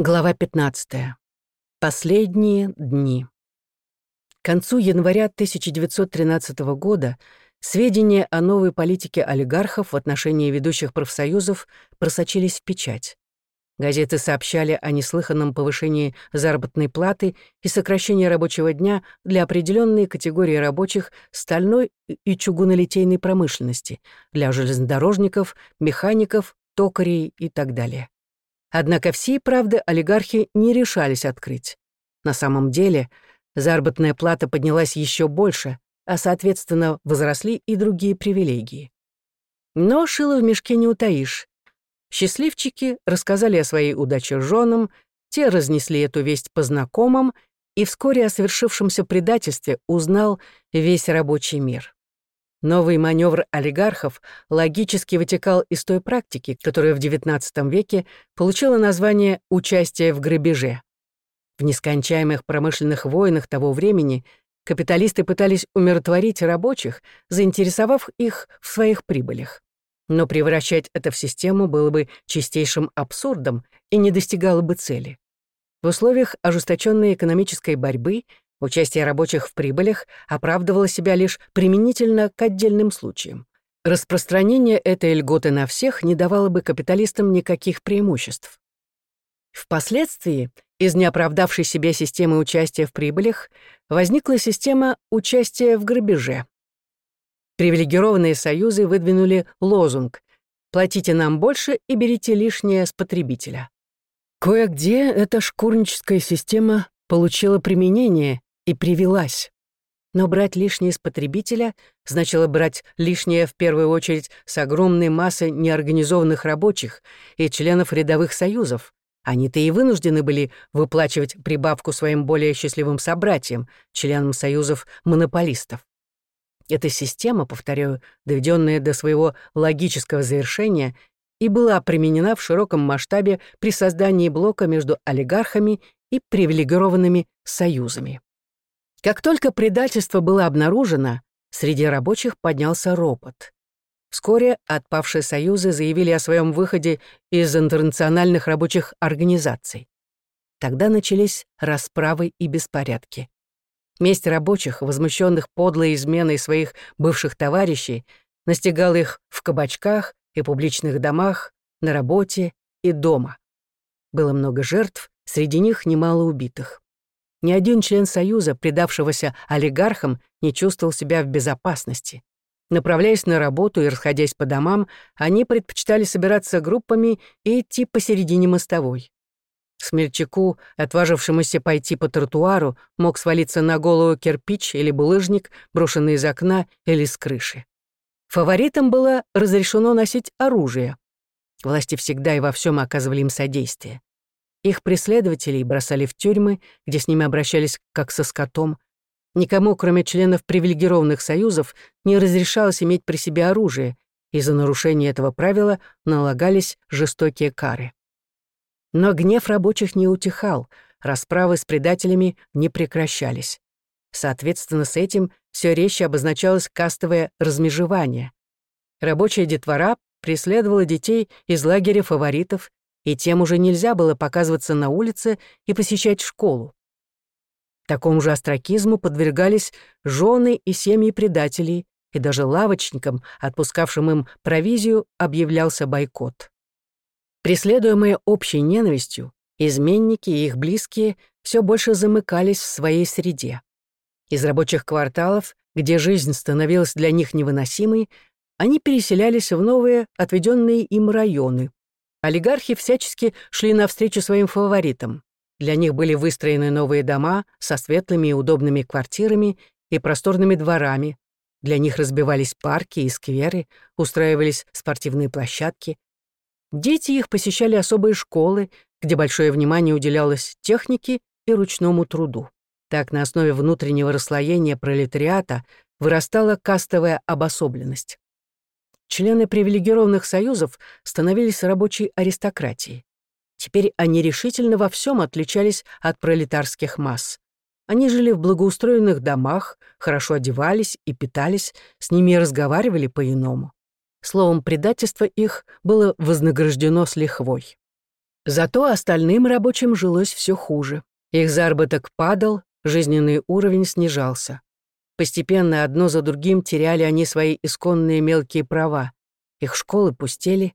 Глава 15. Последние дни. К концу января 1913 года сведения о новой политике олигархов в отношении ведущих профсоюзов просочились в печать. Газеты сообщали о неслыханном повышении заработной платы и сокращении рабочего дня для определенной категории рабочих стальной и чугунолитейной промышленности, для железнодорожников, механиков, токарей и так далее. Однако всей правды олигархи не решались открыть. На самом деле заработная плата поднялась еще больше, а, соответственно, возросли и другие привилегии. Но шило в мешке не утаишь. Счастливчики рассказали о своей удаче женам, те разнесли эту весть по знакомым, и вскоре о совершившемся предательстве узнал весь рабочий мир. Новый маневр олигархов логически вытекал из той практики, которая в XIX веке получила название «участие в грабеже». В нескончаемых промышленных войнах того времени капиталисты пытались умиротворить рабочих, заинтересовав их в своих прибылях. Но превращать это в систему было бы чистейшим абсурдом и не достигало бы цели. В условиях ожесточенной экономической борьбы Участие рабочих в прибылях оправдывало себя лишь применительно к отдельным случаям. Распространение этой льготы на всех не давало бы капиталистам никаких преимуществ. Впоследствии из неоправдавшей себя системы участия в прибылях возникла система участия в грабеже. Привилегированные союзы выдвинули лозунг «Платите нам больше и берите лишнее с потребителя». Кое-где эта шкурническая система получила применение и привелась. Но брать лишнее с потребителя значило брать лишнее в первую очередь с огромной массы неорганизованных рабочих и членов рядовых союзов. Они-то и вынуждены были выплачивать прибавку своим более счастливым собратьям, членам союзов монополистов. Эта система, повторяю, доведенная до своего логического завершения, и была применена в широком масштабе при создании блока между олигархами и привилегированными союзами. Как только предательство было обнаружено, среди рабочих поднялся ропот. Вскоре отпавшие союзы заявили о своем выходе из интернациональных рабочих организаций. Тогда начались расправы и беспорядки. Месть рабочих, возмущенных подлой изменой своих бывших товарищей, настигала их в кабачках и публичных домах, на работе и дома. Было много жертв, среди них немало убитых. Ни один член Союза, предавшегося олигархам, не чувствовал себя в безопасности. Направляясь на работу и расходясь по домам, они предпочитали собираться группами и идти посередине мостовой. Смельчаку, отважившемуся пойти по тротуару, мог свалиться на голову кирпич или булыжник, брошенный из окна или с крыши. Фаворитам было разрешено носить оружие. Власти всегда и во всем оказывали им содействие. Их преследователей бросали в тюрьмы, где с ними обращались как со скотом. Никому, кроме членов привилегированных союзов, не разрешалось иметь при себе оружие, и за нарушение этого правила налагались жестокие кары. Но гнев рабочих не утихал, расправы с предателями не прекращались. Соответственно, с этим все резче обозначалось кастовое размежевание. Рабочая детвора преследовала детей из лагеря фаворитов и тем уже нельзя было показываться на улице и посещать школу. Такому же остракизму подвергались жены и семьи предателей, и даже лавочникам, отпускавшим им провизию, объявлялся бойкот. Преследуемые общей ненавистью, изменники и их близкие все больше замыкались в своей среде. Из рабочих кварталов, где жизнь становилась для них невыносимой, они переселялись в новые, отведенные им районы. Олигархи всячески шли навстречу своим фаворитам. Для них были выстроены новые дома со светлыми и удобными квартирами и просторными дворами. Для них разбивались парки и скверы, устраивались спортивные площадки. Дети их посещали особые школы, где большое внимание уделялось технике и ручному труду. Так на основе внутреннего расслоения пролетариата вырастала кастовая обособленность. Члены привилегированных союзов становились рабочей аристократией. Теперь они решительно во всем отличались от пролетарских масс. Они жили в благоустроенных домах, хорошо одевались и питались, с ними разговаривали по-иному. Словом, предательство их было вознаграждено с лихвой. Зато остальным рабочим жилось все хуже. Их заработок падал, жизненный уровень снижался. Постепенно одно за другим теряли они свои исконные мелкие права. Их школы пустели.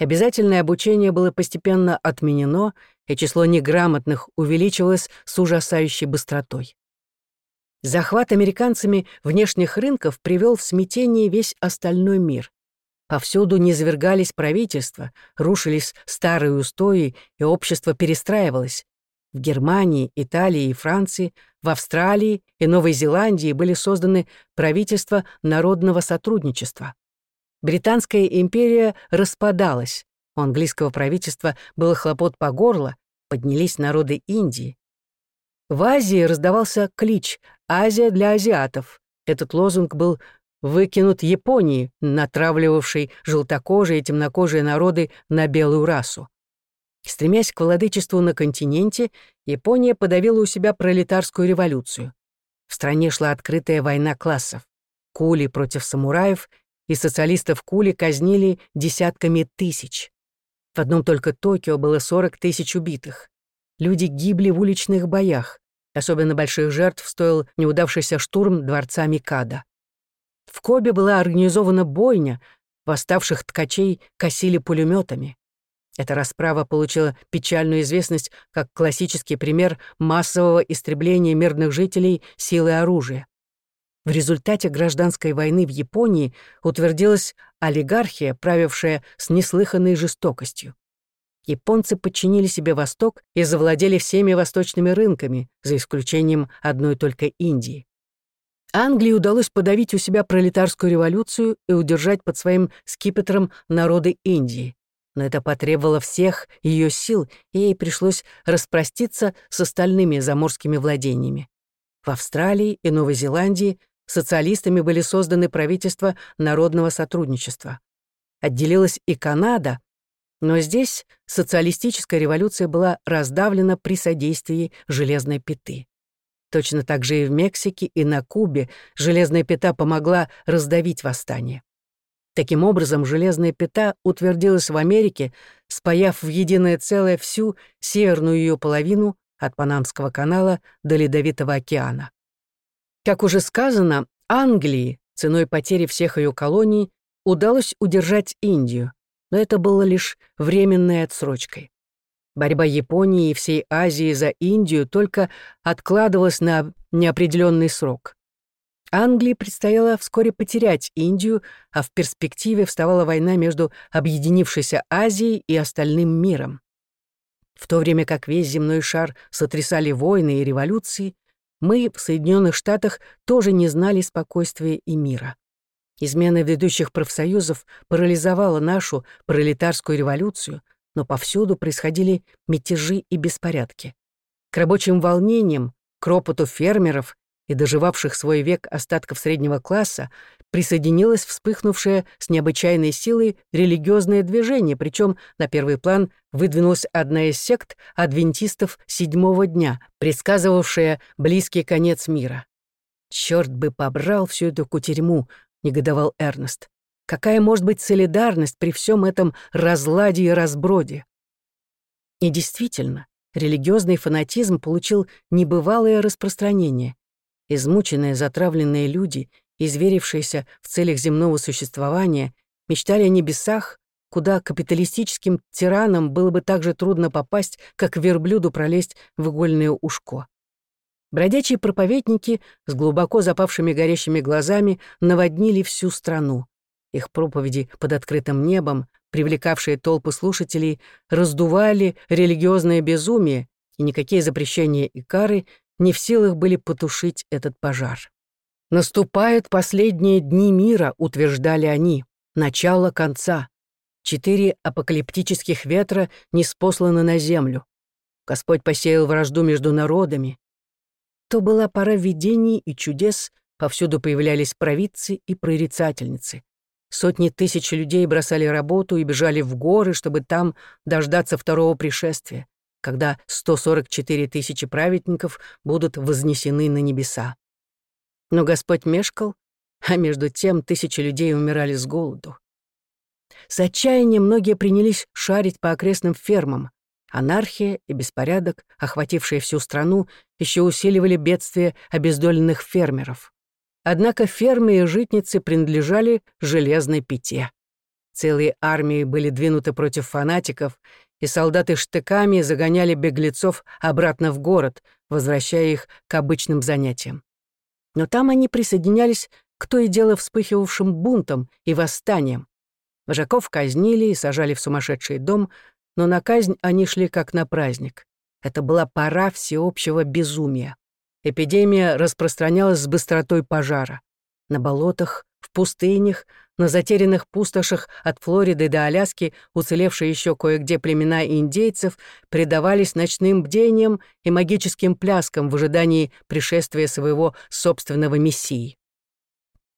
Обязательное обучение было постепенно отменено, и число неграмотных увеличилось с ужасающей быстротой. Захват американцами внешних рынков привел в смятение весь остальной мир. Повсюду низвергались правительства, рушились старые устои, и общество перестраивалось. В Германии, Италии и Франции, в Австралии и Новой Зеландии были созданы правительства народного сотрудничества. Британская империя распадалась. У английского правительства было хлопот по горло, поднялись народы Индии. В Азии раздавался клич «Азия для азиатов». Этот лозунг был выкинут Японии, натравливавшей желтокожие и темнокожие народы на белую расу. Стремясь к владычеству на континенте, Япония подавила у себя пролетарскую революцию. В стране шла открытая война классов. Кули против самураев, и социалистов Кули казнили десятками тысяч. В одном только Токио было 40 тысяч убитых. Люди гибли в уличных боях. Особенно больших жертв стоил неудавшийся штурм дворца Микада. В Кобе была организована бойня, восставших ткачей косили пулеметами. Эта расправа получила печальную известность как классический пример массового истребления мирных жителей силой оружия. В результате гражданской войны в Японии утвердилась олигархия, правившая с неслыханной жестокостью. Японцы подчинили себе Восток и завладели всеми восточными рынками, за исключением одной только Индии. Англии удалось подавить у себя пролетарскую революцию и удержать под своим скипетром народы Индии. Но это потребовало всех ее сил, и ей пришлось распроститься с остальными заморскими владениями. В Австралии и Новой Зеландии социалистами были созданы правительства народного сотрудничества. Отделилась и Канада, но здесь социалистическая революция была раздавлена при содействии железной пяты. Точно так же и в Мексике и на Кубе железная пята помогла раздавить восстание. Таким образом, железная пята утвердилась в Америке, спаяв в единое целое всю северную ее половину от Панамского канала до Ледовитого океана. Как уже сказано, Англии, ценой потери всех ее колоний, удалось удержать Индию, но это было лишь временной отсрочкой. Борьба Японии и всей Азии за Индию только откладывалась на неопределенный срок. Англии предстояло вскоре потерять Индию, а в перспективе вставала война между объединившейся Азией и остальным миром. В то время как весь земной шар сотрясали войны и революции, мы в Соединенных Штатах тоже не знали спокойствия и мира. Измена ведущих профсоюзов парализовала нашу пролетарскую революцию — но повсюду происходили мятежи и беспорядки. К рабочим волнениям, к ропоту фермеров и доживавших свой век остатков среднего класса присоединилось вспыхнувшее с необычайной силой религиозное движение, причем на первый план выдвинулась одна из сект адвентистов седьмого дня, предсказывавшая близкий конец мира. «Чёрт бы побрал всю эту кутерьму», — негодовал Эрнест. Какая может быть солидарность при всем этом разладе и разброде? И действительно, религиозный фанатизм получил небывалое распространение. Измученные, затравленные люди, изверившиеся в целях земного существования, мечтали о небесах, куда капиталистическим тиранам было бы так же трудно попасть, как верблюду пролезть в игольное ушко. Бродячие проповедники с глубоко запавшими горящими глазами наводнили всю страну. Их проповеди под открытым небом, привлекавшие толпы слушателей, раздували религиозное безумие, и никакие запрещения и кары не в силах были потушить этот пожар. «Наступают последние дни мира», — утверждали они, — «начало конца. Четыре апокалиптических ветра не спосланы на землю. Господь посеял вражду между народами. То была пора видений и чудес, повсюду появлялись провидцы и прорицательницы. Сотни тысяч людей бросали работу и бежали в горы, чтобы там дождаться второго пришествия, когда 144 тысячи праведников будут вознесены на небеса. Но Господь мешкал, а между тем тысячи людей умирали с голоду. С отчаянием многие принялись шарить по окрестным фермам. Анархия и беспорядок, охватившие всю страну, еще усиливали бедствие обездоленных фермеров. Однако фермы и житницы принадлежали железной пяте. Целые армии были двинуты против фанатиков, и солдаты штыками загоняли беглецов обратно в город, возвращая их к обычным занятиям. Но там они присоединялись к то и дело вспыхивавшим бунтам и восстаниям. Вожаков казнили и сажали в сумасшедший дом, но на казнь они шли как на праздник. Это была пора всеобщего безумия. Эпидемия распространялась с быстротой пожара. На болотах, в пустынях, на затерянных пустошах от Флориды до Аляски уцелевшие еще кое-где племена индейцев предавались ночным бдениям и магическим пляскам в ожидании пришествия своего собственного мессии.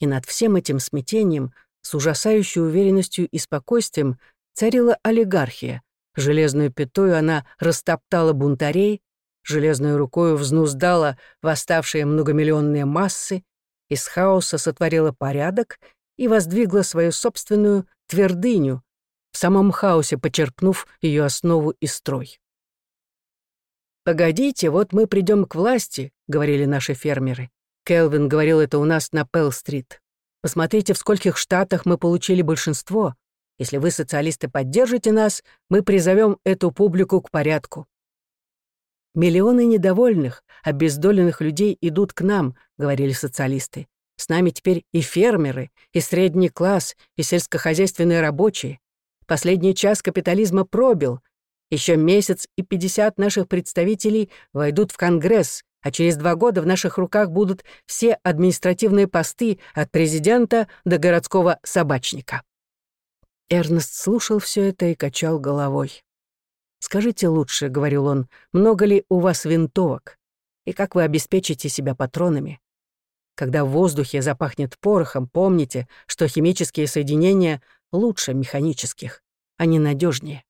И над всем этим смятением, с ужасающей уверенностью и спокойствием, царила олигархия, Железную пятою она растоптала бунтарей, железной рукою взнуздала восставшие многомиллионные массы, из хаоса сотворила порядок и воздвигла свою собственную твердыню, в самом хаосе почерпнув ее основу и строй. «Погодите, вот мы придем к власти», — говорили наши фермеры. Келвин говорил это у нас на Пелл-стрит. «Посмотрите, в скольких штатах мы получили большинство. Если вы, социалисты, поддержите нас, мы призовем эту публику к порядку. Миллионы недовольных, обездоленных людей идут к нам, говорили социалисты. С нами теперь и фермеры, и средний класс, и сельскохозяйственные рабочие. Последний час капитализма пробил. Еще месяц и 50 наших представителей войдут в Конгресс, а через два года в наших руках будут все административные посты от президента до городского собачника. Эрнест слушал все это и качал головой. «Скажите лучше», — говорил он, — «много ли у вас винтовок? И как вы обеспечите себя патронами? Когда в воздухе запахнет порохом, помните, что химические соединения лучше механических, они надежнее.